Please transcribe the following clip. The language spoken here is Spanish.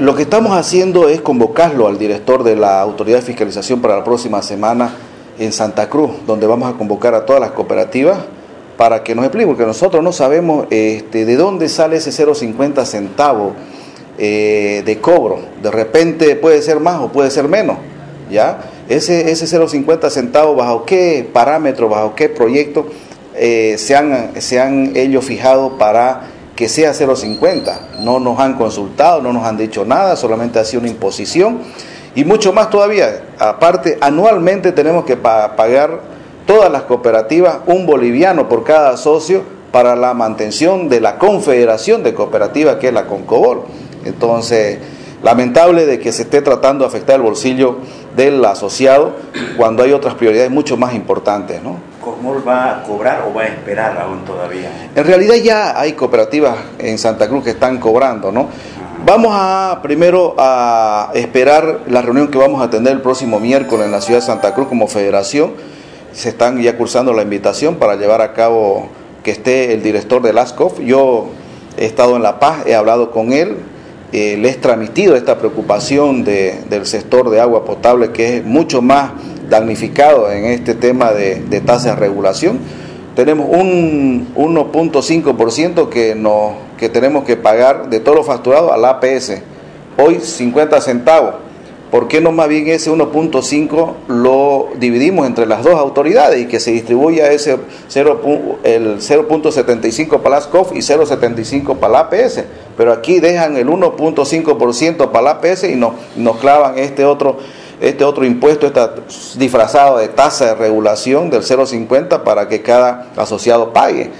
lo que estamos haciendo es convocarlo al director de la Autoridad de Fiscalización para la próxima semana en Santa Cruz, donde vamos a convocar a todas las cooperativas para que nos explique, porque nosotros no sabemos este, de dónde sale ese 0,50 centavos eh, de cobro. De repente puede ser más o puede ser menos. ¿ya? Ese, ese 0,50 centavos, bajo qué parámetro, bajo qué proyecto eh, se, han, se han ellos fijado para que sea 0,50. No nos han consultado, no nos han dicho nada, solamente ha sido una imposición. Y mucho más todavía, aparte, anualmente tenemos que pagar todas las cooperativas un boliviano por cada socio para la mantención de la confederación de cooperativas que es la Concobol. Entonces, lamentable de que se esté tratando de afectar el bolsillo del asociado cuando hay otras prioridades mucho más importantes, ¿no? ¿Cosmol va a cobrar o va a esperar aún todavía? En realidad ya hay cooperativas en Santa Cruz que están cobrando, ¿no? Vamos a primero a esperar la reunión que vamos a tener el próximo miércoles en la ciudad de Santa Cruz como federación. Se están ya cursando la invitación para llevar a cabo que esté el director de LASCOF. Yo he estado en La Paz, he hablado con él, eh, le he transmitido esta preocupación del sector de agua potable que es mucho más damnificado en este tema de, de tasa de regulación. Tenemos un 1.5% que, nos, que tenemos que pagar de todo lo facturado al APS. Hoy 50 centavos. ¿Por qué no más bien ese 1.5 lo dividimos entre las dos autoridades y que se distribuya ese 0, el 0.75 para las COF y 0.75 para la APS? Pero aquí dejan el 1.5% para la APS y nos, nos clavan este otro, este otro impuesto, está disfrazado de tasa de regulación del 0.50 para que cada asociado pague.